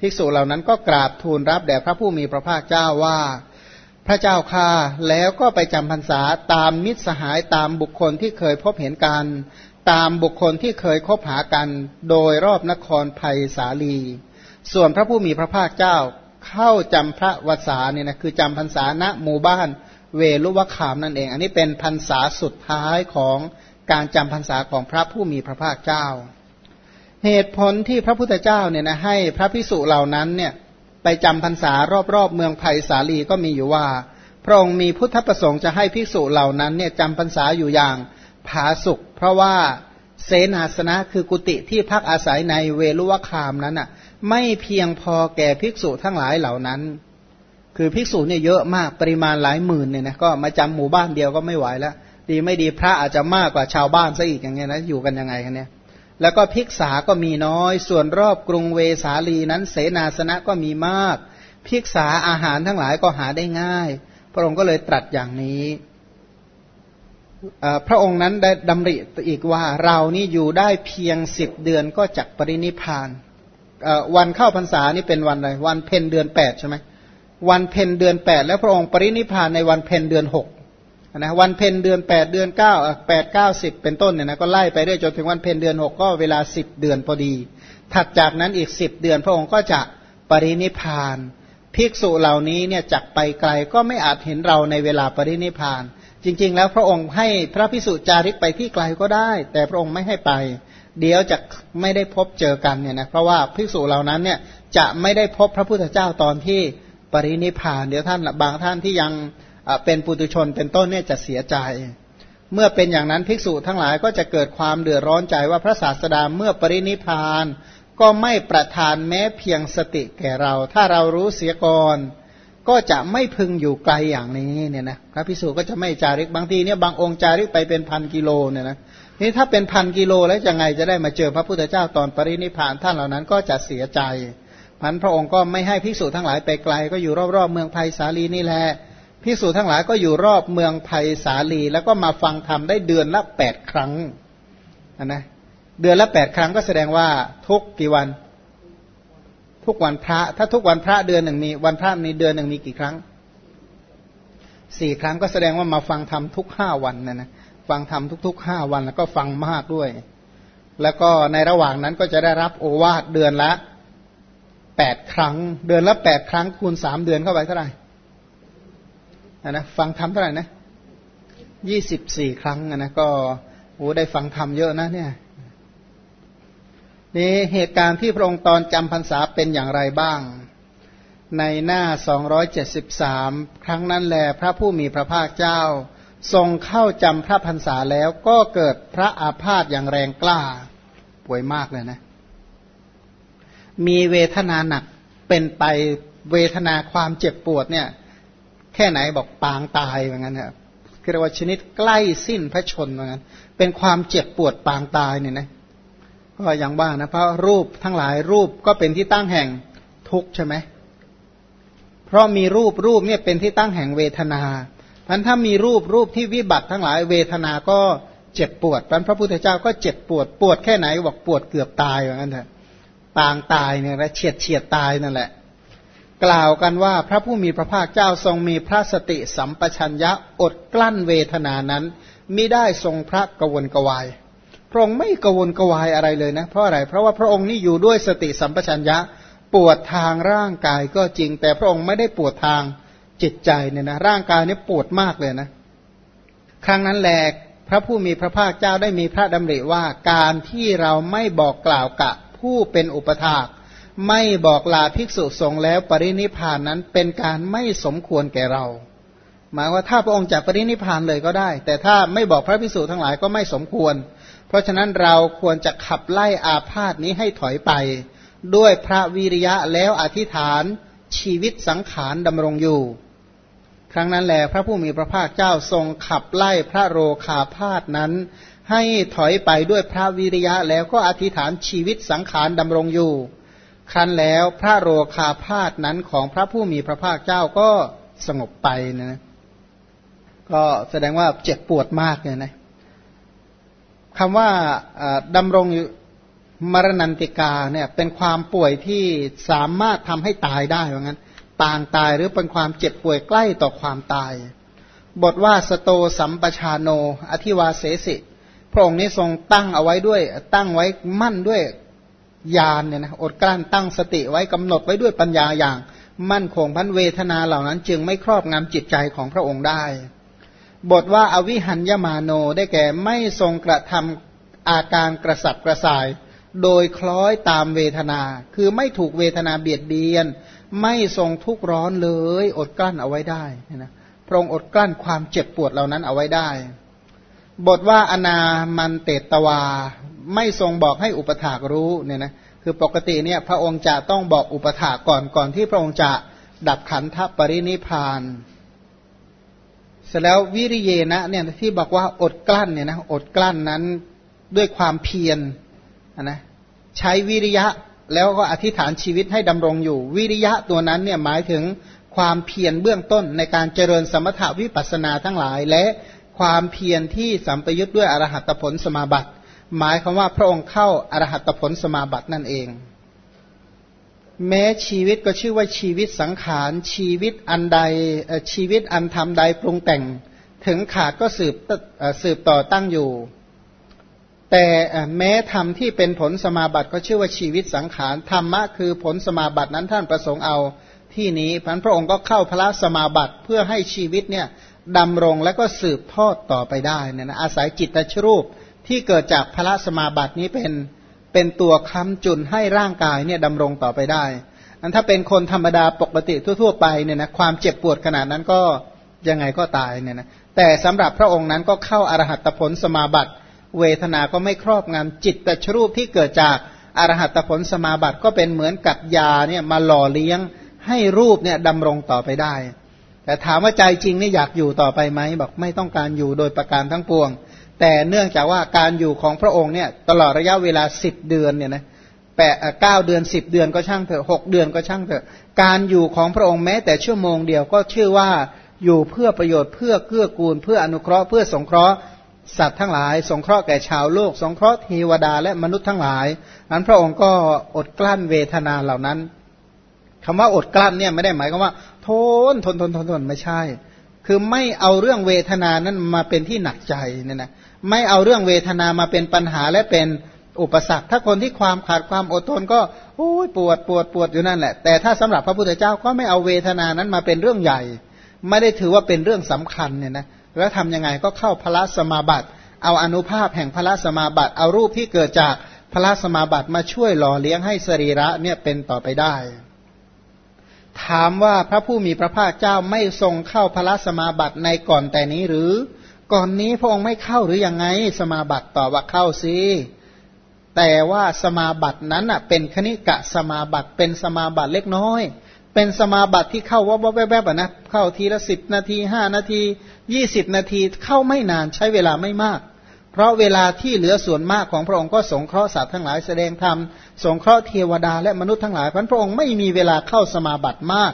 ภิกษุเหล่านั้นก็กราบทูลรับแด่พระผู้มีพระภาคเจ้าว่า พระเจ้าค่าแล้วก็ไปจำพรรษาตามมิตรสหายตามบุคคลที่เคยพบเห็นกัน ตามบุคคลที่เคยคบหากัน โดยรอบนครภัยสาลี ส่วนพระผู้มีพระภาคเจ้าเข้าจำพระวสาเนี่ยนะคือจำพรรษาณหมู่บ้านเวลุวคามนั่นเอง อันนี้เป็นพรรษาสุดท้ายของการจำพรรษาของพระผู้มีพระภาคเจ้า เหตุผลที่พระพุทธเจ้าเนี่ยนะให้พระพิสุเหล่านั้นเนี่ยไปจำพรรษารอบๆเมืองไผ่สาลีก็มีอยู่ว่า พระองค์มีพุทธประสงค์จะให้ภิกษุเหล่านั้นเนี่ยจำพรรษาอยู่อย่างผาสุกเพราะว่าเสนาสนะคือกุฏิที่พักอาศัยในเวลุวคามนั้นอะไม่เพียงพอแก่ภิกษุทั้งหลายเหล่านั้น คือภิกษุเนี่ยเยอะมากปริมาณหลายหมื่นเนี่ยนะก็มาจำหมู่บ้านเดียวก็ไม่ไหวแล้ว ดีไม่ดีพระอาจจะมากกว่าชาวบ้านซะอีกอย่างเงี้ยนะอยู่กันยังไงกันเนี่ย แล้วก็ภิกษาก็มีน้อย ส่วนรอบกรุงเวสาลีนั้นเสนาสนะก็มีมาก ภิกษาอาหารทั้งหลายก็หาได้ง่าย พระองค์ก็เลยตรัสอย่างนี้ พระองค์นั้นได้ดำริอีกว่าเรานี่อยู่ได้เพียงสิบเดือนก็จักปรินิพาน วันเข้าพรรษานี่เป็นวันอะไร วันเพ็ญเดือนแปดใช่ไหมวันเพ็ญเดือนแปดแล้วพระองค์ปรินิพานในวันเพ็ญเดือนหก นะวันเพ็ญเดือนแปดเดือนเก้าแปดเก้าสิบเป็นต้นเนี่ยนะก็ไล่ไปได้จนถึงวันเพ็ญเดือนหกก็เวลาสิบเดือนพอดี ถัดจากนั้นอีกสิบเดือนพระองค์ก็จะปรินิพาน ภิกษุเหล่านี้เนี่ยจักไปไกลก็ไม่อาจเห็นเราในเวลาปรินิพาน จริง ๆ แล้วพระองค์ให้พระภิกษุจาริกไปที่ไกลก็ได้ แต่พระองค์ไม่ให้ไป เดี๋ยวจะไม่ได้พบเจอกันเนี่ยนะเพราะว่าภิกษุเหล่านั้นเนี่ยจะไม่ได้พบพระพุทธเจ้าตอนที่ปรินิพาน เดี๋ยวท่านบางท่านที่ยัง เป็นปุตุชนเป็นต้นเนี่ยจะเสียใจ เมื่อเป็นอย่างนั้นภิกษุทั้งหลายก็จะเกิดความเดือดร้อนใจว่าพระศาสดาเมื่อปรินิพาน ก็ไม่ประทานแม้เพียงสติแก่เรา ถ้าเรารู้เสียก่อนก็จะไม่พึงอยู่ไกลอย่างนี้เนี่ยนะพระภิกษุก็จะไม่จาริกบางทีเนี่ยบางองค์จาริกไปเป็นพันกิโลเนี่ยนะนี่ถ้าเป็นพันกิโลแล้วจะไงจะได้มาเจอพระพุทธเจ้าตอนปรินิพานท่านเหล่านั้นก็จะเสียใจพันพระองค์ก็ไม่ให้ภิกษุทั้งหลายไปไกล ก็อยู่รอบๆเมืองไผ่สาลีนี่แหละ พิสูจทั้งหลายก็อยู่รอบเมืองไผ่สาลี แล้วก็มาฟังธรรมได้เดือนละแปดครั้งนะเดือนละแปดครั้งก็แสดงว่าทุกกี่วัน ทุกวันพระ ถ้าทุกวันพระเดือนหนึ่งมีวันพระมีเดือนหนึ่งมีกี่ครั้งสี่ครั้งก็แสดงว่ามาฟังธรรมทุกห้าวันนะนะฟังธรรมทุกๆห้าวันแล้วก็ฟังมากด้วย แล้วก็ในระหว่างนั้นก็จะได้รับโอวาทเดือนละแปดครั้ง เดือนละแปดครั้งคูณสามเดือนเข้าไปเท่าไหร่ นะฟังธรรมเท่าไหร่นะยี่สิบสี่ครั้งนะก็โอ้ได้ฟังธรรมเยอะนะเนี่ยนี่เหตุการณ์ที่พระองค์ตอนจำพรรษาเป็นอย่างไรบ้าง ในหน้าสองร้อยเจ็ดสิบสามครั้งนั้นแลพระผู้มีพระภาคเจ้า ทรงเข้าจำพระพรรษาแล้วก็เกิดพระอาพาธอย่างแรงกล้า ป่วยมากเลยนะ มีเวทนาหนักเป็นไปเวทนาความเจ็บปวดเนี่ย แค่ไหนบอกปางตายเหมือนกันครับเรียกว่าชนิดใกล้สิ้นพระชนเหมือนกันเป็นความเจ็บปวดปางตายเนี่ยนะก็อย่างว่านะเพราะรูปทั้งหลายรูปก็เป็นที่ตั้งแห่งทุกข์ใช่ไหมเพราะมีรูปรูปเนี่ยเป็นที่ตั้งแห่งเวทนาพันถ้ามีรูปรูปที่วิบัติทั้งหลายเวทนาก็เจ็บปวดพันพระพุทธเจ้าก็เจ็บปวดปวดแค่ไหนบอกปวดเกือบตายเหมือนกันเถอะปางตายเนี่ยและเฉียดเฉียดตายนั่นแหละ กล่าวกันว่าพระผู้มีพระภาคเจ้าทรงมีพระสติสัมปชัญญะอดกลั้นเวทนานั้นมิได้ทรงพระกวนกวาย พระองค์ไม่กวนกวายอะไรเลยนะ เพราะอะไร เพราะว่าพระองค์นี่อยู่ด้วยสติสัมปชัญญะปวดทางร่างกายก็จริง แต่พระองค์ไม่ได้ปวดทางจิตใจเนี่ยนะร่างกายนี่ปวดมากเลยนะ ครั้งนั้นแหลกพระผู้มีพระภาคเจ้าได้มีพระดำริว่าการที่เราไม่บอกกล่าวกะผู้เป็นอุปถาก ไม่บอกลาภิกษุสงฆ์แล้วปรินิพานนั้นเป็นการไม่สมควรแก่เรา หมายว่าถ้าพระองค์จะปรินิพานเลยก็ได้ แต่ถ้าไม่บอกพระภิกษุทั้งหลายก็ไม่สมควร เพราะฉะนั้นเราควรจะขับไล่อาพาธนี้ให้ถอยไป ด้วยพระวิริยะแล้วอธิษฐานชีวิตสังขารดำรงอยู่ ครั้งนั้นแหลพระผู้มีพระภาคเจ้าทรงขับไล่พระโรคาพาธนั้น ให้ถอยไปด้วยพระวิริยะแล้วก็อธิษฐานชีวิตสังขารดำรงอยู่ ครั้นแล้วพระโรคาพาธนั้นของพระผู้มีพระภาคเจ้าก็สงบไปนะก็แสดงว่าเจ็บปวดมากเลยนะคำว่าดำรงมรณันติกาเนี่ยเป็นความป่วยที่สามารถทำให้ตายได้เหมือนกันปางตายหรือเป็นความเจ็บป่วยใกล้ต่อความตาย บทว่าสโตสัมปชาโน อธิวาเสสิ พระองค์นี้ทรงตั้งเอาไว้ด้วย ตั้งไว้มั่นด้วย ญาณเนี่ยนะอดกลั้นตั้งสติไว้กำหนดไว้ด้วยปัญญาอย่าง มั่นคงพันเวทนาเหล่านั้น จึงไม่ครอบงำจิตใจของพระองค์ได้ บทว่าอวิหัญญมาโนได้แก่ไม่ทรงกระทำอาการกระสับกระส่าย โดยคล้อยตามเวทนา คือไม่ถูกเวทนาเบียดเบียน ไม่ทรงทุกข์ร้อนเลย อดกลั้นเอาไว้ได้นะพระองค์อดกลั้นความเจ็บปวดเหล่านั้นเอาไว้ได้ บทว่าอนามันเตตวา ไม่ทรงบอกให้อุปถากรู้เนี่ยนะคือปกติเนี่ยพระองค์จะต้องบอกอุปถาก่อนก่อนที่พระองค์จะดับขันธปรินิพานเสร็จแล้ววิริเยนะเนี่ยที่บอกว่าอดกลั้นเนี่ยนะอดกลั้นนั้นด้วยความเพียรนะใช้วิริยะแล้วก็อธิษฐานชีวิตให้ดำรงอยู่ วิริยะตัวนั้นเนี่ยหมายถึงความเพียรเบื้องต้นในการเจริญสมถาวิปัสนาทั้งหลาย และ ความเพียรที่สัมปยุทธ์ด้วยอรหัตผลสมาบัติ หมายความว่าพระองค์เข้าอรหัตผลสมาบัตินั่นเอง แม้ชีวิตก็ชื่อว่าชีวิตสังขารชีวิตอันใดชีวิตอันทำใดปรุงแต่ง ถึงขาดก็สืบสืบต่อตั้งอยู่ แต่แม้ธรรมที่เป็นผลสมาบัติก็ชื่อว่าชีวิตสังขารธรรมะคือผลสมาบัตินั้นท่านประสงค์เอาที่นี้พันพระองค์ก็เข้าพระสมาบัติเพื่อให้ชีวิตเนี่ย ดำรงและก็สืบทอดต่อไปได้เนะนะอาศัยจิตตชรูปที่เกิดจากพระสมาบัตินี้เป็นเป็นตัวค้ำจุนให้ร่างกายเนี่ยดำรงต่อไปได้ อันถ้าเป็นคนธรรมดาปกติทั่ว ๆ ไปเนี่ยนะความเจ็บปวดขนาดนั้นก็ยังไงก็ตายเนี่ยนะแต่สำหรับพระองค์นั้นก็เข้าอรหัตผลสมาบัติ เวทนาก็ไม่ครอบงำจิตแต่ชรูปที่เกิดจากอรหัตผลสมาบัติก็เป็นเหมือนกับยาเนี่ยมาหล่อเลี้ยงให้รูปเนี่ยดำรงต่อไปได้ แต่ถามว่าใจจริงนี่อยากอยู่ต่อไปไหมบอกไม่ต้องการอยู่โดยประการทั้งปวง แต่เนื่องจากว่าการอยู่ของพระองค์เนี่ยตลอดระยะเวลาสิบเดือนเนี่ยนะแปดเก้าเดือนสิบเดือนก็ช่างเถอะหกเดือนก็ช่างเถอะ การอยู่ของพระองค์แม้แต่ชั่วโมงเดียวก็ชื่อว่าอยู่เพื่อประโยชน์เพื่อเกื้อกูล เพื่ออนุเคราะห์เพื่อสงเคราะห์สัตว์ทั้งหลาย สงเคราะห์แก่ชาวโลก สงเคราะห์เทวดาและมนุษย์ทั้งหลายนั้นพระองค์ก็อดกลั้นเวทนาเหล่านั้นคำว่าอดกลั้นเนี่ยไม่ได้หมายความว่า ทนทนทนทนทนไม่ใช่ คือไม่เอาเรื่องเวทนานั้นมาเป็นที่หนักใจเนี่ยนะไม่เอาเรื่องเวทนามาเป็นปัญหาและเป็นอุปสรรค ถ้าคนที่ความขาดความอดทนก็โอ้ยปวดปวดปวดอยู่นั่นแหละ แต่ถ้าสำหรับพระพุทธเจ้าก็ไม่เอาเวทนานั้นมาเป็นเรื่องใหญ่ ไม่ได้ถือว่าเป็นเรื่องสำคัญเนี่ยนะแล้วทํำยังไงก็เข้าพระสมาบัติ เอาอนุภาพแห่งพระสมาบัติ เอารูปที่เกิดจากพระสมาบัติมาช่วยหล่อเลี้ยงให้สรีระเนี่ยเป็นต่อไปได้ ถามว่าพระผู้มีพระภาคเจ้าไม่ทรงเข้าพระสมาบัติในก่อนแต่นี้หรือ ก่อนนี้พระองค์ไม่เข้าหรืออยังไงสมาบัติต่อว่าเข้าสิแต่ว่าสมาบัตินั้นอะเป็นคณิกะสมาบัติเป็นสมาบัติเล็กน้อย เป็นสมาบัติที่เข้าว่าแวบๆนะเข้าทีละสิบนาทีห้านาทียี่สิบนาทีเข้าไม่นานใช้เวลาไม่มาก เพราะเวลาที่เหลือส่วนมากของพระองค์ก็สงเคราะห์สัตว์ทั้งหลายแสดงธรรมสงเคราะห์เทวดาและมนุษย์ทั้งหลายพระองค์ไม่มีเวลาเข้าสมาบัติมาก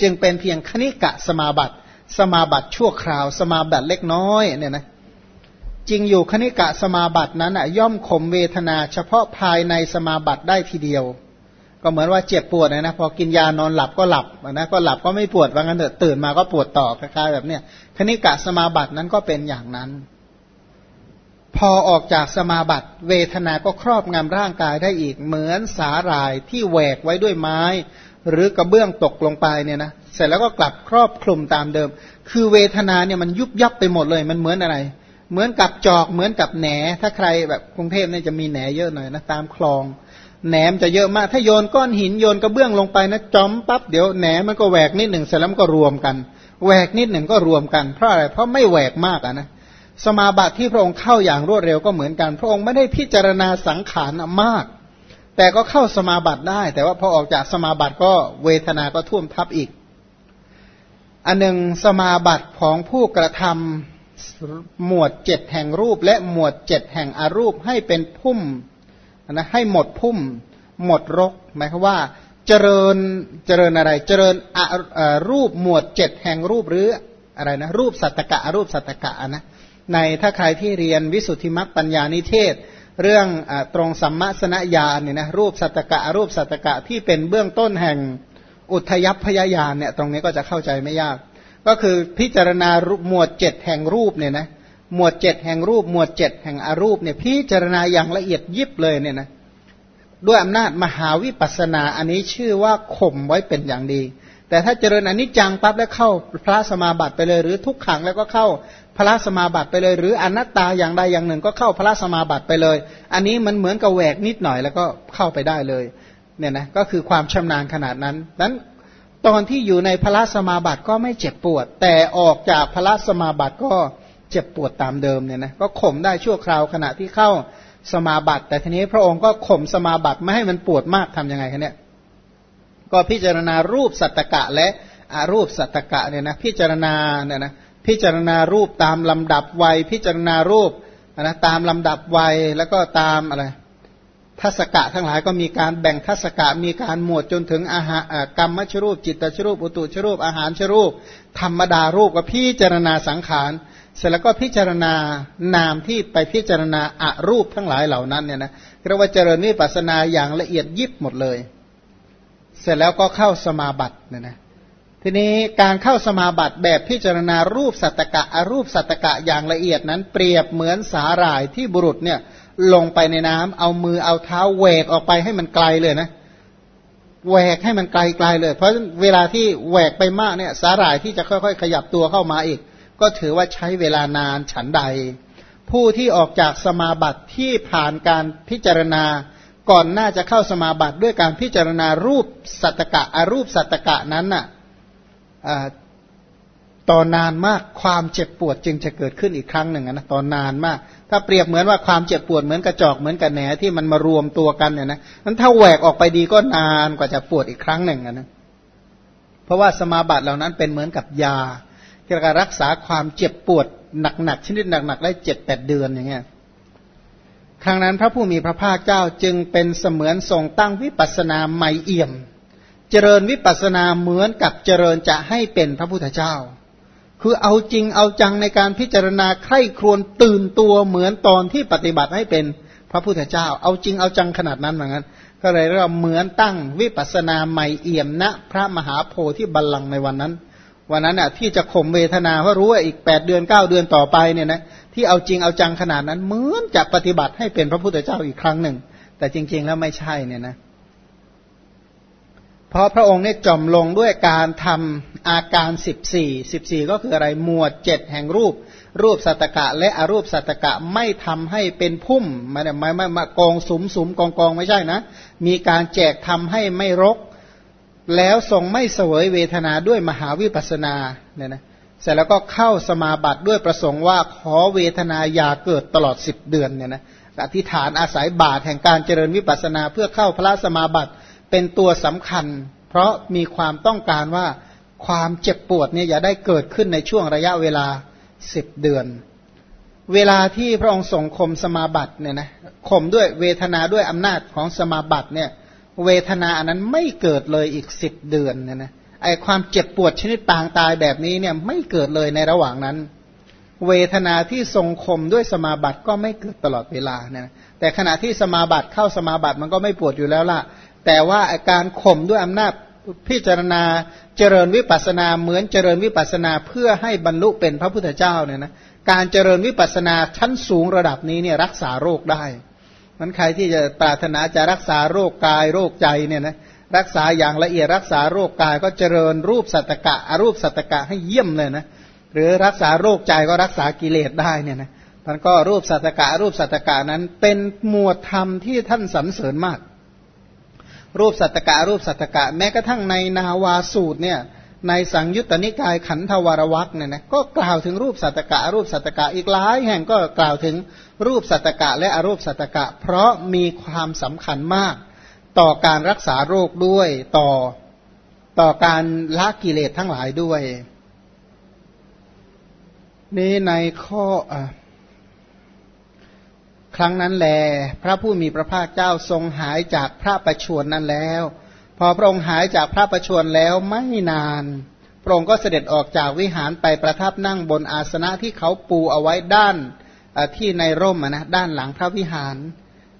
จึงเป็นเพียงคณิกะสมาบัติ สมาบัติชั่วคราว สมาบัติเล็กน้อยเนี่ยนะจริงอยู่คณิกะสมาบัตินั้นอะย่อมข่มเวทนา เฉพาะภายในสมาบัติได้ทีเดียว ก็เหมือนว่าเจ็บปวดนะนะพอกินยานอนหลับก็หลับนะก็หลับก็ไม่ปวดว่างั้นเถอะตื่นมาก็ปวดต่อคล้ายๆแบบเนี้ยคณิกะสมาบัตินั้นก็เป็นอย่างนั้น พอออกจากสมาบัติ เวทนาก็ครอบงำร่างกายได้อีกเหมือนสาหร่ายที่แหวกไว้ด้วยไม้ หรือกระเบื้องตกลงไปเนี่ยนะเสร็จแล้วก็กลับครอบคลุมตามเดิม คือเวทนาเนี่ยมันยุบยับไปหมดเลย มันเหมือนอะไร เหมือนกับจอกเหมือนกับแหน ถ้าใครแบบกรุงเทพเนี่ยจะมีแหนเยอะหน่อยนะตามคลองแหนมจะเยอะมาก ถ้าโยนก้อนหินโยนกระเบื้องลงไปนะจอมปั๊บเดี๋ยวแหนมันก็แหวกนิดหนึ่งเสร็จแล้วก็รวมกันแหวกนิดหนึ่งก็รวมกันเพราะอะไรเพราะไม่แหวกมากอะนะ สมาบัติที่พระองค์เข้าอย่างรวดเร็วก็เหมือนกัน พระองค์ไม่ได้พิจารณาสังขารมาก แต่ก็เข้าสมาบัติได้ แต่ว่าพอออกจากสมาบัติก็เวทนาก็ท่วมทับอีก อันหนึ่งสมาบัติของผู้กระทำหมวดเจ็ดแห่งรูป และหมวดเจ็ดแห่งอรูปให้เป็นพุ่มนะให้หมดพุ่ม หมดรกหมายความว่าเจริญเจริญอะไรเจริญรูปหมวดเจ็ดแห่งรูปหรืออะไรนะรูปสัตตกะรูปสัตตกะนะ ในถ้าใครที่เรียนวิสุทธิมรรคปัญญานิเทศ เรื่องอตรงสัมมาสนญาณเนี่ยนะรูปสัตตกะอรูปสัตตกะที่เป็นเบื้องต้นแห่งอุทยพยายานเนี่ยตรงนี้ก็จะเข้าใจไม่ยาก ก็คือพิจารณาหมวดเจ็ดแห่งรูปเนี่ยนะหมวดเจ็ดแห่งรูป หมวดเจ็ดแห่งอรูปเนี่ยพิจารณาอย่างละเอียดยิบเลยเนี่ยนะด้วยอำนาจมหาวิปัสสนาอันนี้ชื่อว่าข่มไว้เป็นอย่างดี แต่ถ้าเจริญอนนี้จังปั๊บแล้วเข้าพระสมาบัติไปเลย หรือทุกขังแล้วก็เข้า พระสมาบัติไปเลย หรืออนัตตาอย่างใดอย่างหนึ่ง ก็เข้าพระสมาบัติไปเลย อันนี้มันเหมือนกับแหวกนิดหน่อยแล้วก็เข้าไปได้เลยเนี่ยนะก็คือความชำนาญขนาดนั้นนั้นตอนที่อยู่ในพระสมาบัติก็ไม่เจ็บปวด แต่ออกจากพระสมาบัติก็เจ็บปวดตามเดิมเนี่ยนะก็ข่มได้ชั่วคราวขณะที่เข้าสมาบัติ แต่ทีนี้พระองค์ก็ข่มสมาบัติไม่ให้มันปวดมากทํำยังไงคะเนี่ยก็พิจารณารูปสัตตกะและอารูปสัตตกะเนี่ยนะพิจารณาเนี่ยนะ พิจารณารูปตามลำดับวัย พิจารณารูปนะตามลำดับวัยแล้วก็ตามอะไรทัศกะทั้งหลายก็มีการแบ่งทัศกะมีการหมวดจนถึงอาหารกรรมชรูป จิตตชรูป อุตุชรูป อาหารชรูป ธรรมดารูปก็พิจารณาสังขาร เสร็จแล้วก็พิจารณานามที่ไปพิจารณาอารูปทั้งหลายเหล่านั้นเนี่ยนะเรียกว่าเจริญวิปัสนาอย่างละเอียดยิบหมดเลย เสร็จแล้วก็เข้าสมาบัติเนี่ยนะ ทีนี้การเข้าสมาบัติแบบพิจารณารูปสัตตกะอรูปสัตตกะอย่างละเอียดนั้น เปรียบเหมือนสาหร่ายที่บุรุษเนี่ยลงไปในน้ำเอามือเอาเท้าแหวกออกไปให้มันไกลเลยนะแหวกให้มันไกลไกลเลย เพราะเวลาที่แหวกไปมากเนี่ยสาหร่ายที่จะค่อยๆ ขยับตัวเข้ามาอีก ก็ถือว่าใช้เวลานานฉันใด ผู้ที่ออกจากสมาบัติที่ผ่านการพิจารณาก่อนหน้าจะเข้าสมาบัติด้วยการพิจารณารูปสัตตกะอรูปสัตตกะนั้นน่ะ ต่อนานมากความเจ็บปวดจึงจะเกิดขึ้นอีกครั้งหนึ่งนะตอนนานมาก ถ้าเปรียบเหมือนว่าความเจ็บปวดเหมือนกระจอกเหมือนกับแหนที่มันมารวมตัวกันเนี่ยนะนั้นถ้าแหวกออกไปดีก็นานกว่าจะปวดอีกครั้งหนึ่งนะเพราะว่าสมาบัติเหล่านั้นเป็นเหมือนกับยาที่จะรักษาความเจ็บปวดหนักๆชนิดหนักๆได้เจ็ดแปดเดือนอย่างเงี้ยครั้งนั้นพระผู้มีพระภาคเจ้าจึงเป็นเสมือนทรงตั้งวิปัสนาใหม่เอี่ยม เจริญวิปัสนาเหมือนกับเจริญจะให้เป็นพระพุทธเจ้า คือเอาจริงเอาจังในการพิจารณาใคร่ครวญตื่นตัวเหมือนตอนที่ปฏิบัติให้เป็นพระพุทธเจ้า เอาจริงเอาจังขนาดนั้นเหมือนกันก็เลยเรียกว่าเหมือนตั้งวิปัสนาใหม่เอี่ยมณพระมหาโพธิบัลลังก์ในวันนั้น วันนั้นอะที่จะข่มเวทนาเพราะรู้ว่าอีกแปดเดือนเก้าเดือนต่อไปเนี่ยนะที่เอาจริงเอาจังขนาดนั้นเหมือนจะปฏิบัติให้เป็นพระพุทธเจ้าอีกครั้งหนึ่ง แต่จริง ๆ แล้วไม่ใช่เนี่ยนะ เพราะพระองค์เนี่ยจมลงด้วยการทำอาการสิบสี่สิบสี่ก็คืออะไรหมวดเจ็ดแห่งรูป รูปสัตกะ และอรูปสัตกะไม่ทำให้เป็นพุ่มไม่ไม่ไม่มากองสุมสุมกองกองไม่ใช่นะ มีการแจกทำให้ไม่รก แล้วทรงไม่เสวยเวทนาด้วยมหาวิปัสนาเนี่ยนะเสร็จแล้วก็เข้าสมาบัติด้วยประสงค์ว่าขอเวทนาอย่าเกิดตลอดสิบเดือนเนี่ยนะอธิษฐานอาศัยบาทแห่งการเจริญวิปัสนาเพื่อเข้าพระสมาบัติ เป็นตัวสำคัญ เพราะมีความต้องการว่าความเจ็บปวดเนี่ยอย่าได้เกิดขึ้นในช่วงระยะเวลาสิบเดือน เวลาที่พระองค์ส่งคมสมาบัติเนี่ยนะข่มด้วยเวทนาด้วยอำนาจของสมาบัติเนี่ยเวทนาอันนั้นไม่เกิดเลยอีกสิบเดือนเนี่ยนะไอความเจ็บปวดชนิดปางตายแบบนี้เนี่ยไม่เกิดเลยในระหว่างนั้น เวทนาที่ทรงคมด้วยสมาบัติก็ไม่เกิดตลอดเวลาเนี่ยนะแต่ขณะที่สมาบัติเข้าสมาบัติมันก็ไม่ปวดอยู่แล้วล่ะ แต่ว่าอาการข่มด้วยอำนาจพิจารณาเจริญวิปัสนาเหมือนเจริญวิปัสนาเพื่อให้บรรลุเป็นพระพุทธเจ้าเนี่ยนะการเจริญวิปัสนาชั้นสูงระดับนี้เนี่ยรักษาโรคได้มันใครที่จะปรารถนาจะรักษาโรคกายโรคใจเนี่ยนะรักษาอย่างละเอียดรักษาโรคกายก็เจริญรูปสัตตกะอรูปสัตตกะให้เยี่ยมเลยนะหรือรักษาโรคใจก็รักษากิเลสได้เนี่ยนะมันก็รูปสัตตกะรูปสัตกะนั้นเป็นหมวดธรรมที่ท่านสรรเสริญมาก รูปสัตตกะรูปสัตตกะ แม้กระทั่งในนาวาสูตรเนี่ยในสังยุตตนิกายขันธวารวักเนี่ยนะก็กล่าวถึงรูปสัตตกะรูปสัตตกะอีกหลายแห่งก็กล่าวถึงรูปสัตตกะและอรูปสัตตกะ เพราะมีความสำคัญมาก ต่อการรักษาโรคด้วยต่อต่อการละกิเลสทั้งหลายด้วย นี่ในข้ออ ครั้งนั้นแล พระผู้มีพระภาคเจ้าทรงหายจากพระประชวรนั้นแล้ว พอพระองค์หายจากพระประชวรแล้วไม่นาน พระองค์ก็เสด็จออกจากวิหารไปประทับนั่งบนอาสนะที่เขาปูเอาไว้ด้านที่ในร่มนะด้านหลังพระวิหาร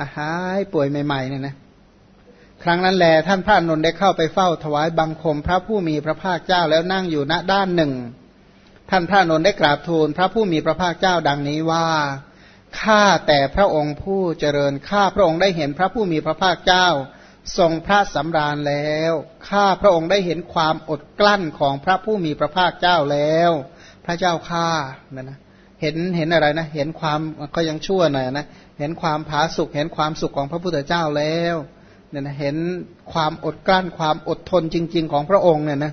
อาหายป่วยใหม่ๆเนี่ยนะครั้งนั้นแลท่านพระนนท์ได้เข้าไปเฝ้าถวายบังคมพระผู้มีพระภาคเจ้าแล้วนั่งอยู่ณด้านหนึ่ง ท่านพระนนท์ได้กราบทูลพระผู้มีพระภาคเจ้าดังนี้ว่า ข้าแต่พระองค์ผู้เจริญข้าพระองค์ได้เห็นพระผู้มีพระภาคเจ้า ทรงพระสำราญแล้วข้าพระองค์ได้เห็นความอดกลั้นของพระผู้มีพระภาคเจ้าแล้ว พระเจ้าข้าเนะนะเห็นเห็นอะไรนะ เห็นความก็ยังชั่วหน่อยนะเห็นความผาสุกเห็นความสุขของพระพุทธเจ้าแล้วเนี่ยนะเห็นความอดกลั้นความอดทนจริง ๆ ของพระองค์เนี่ยนะ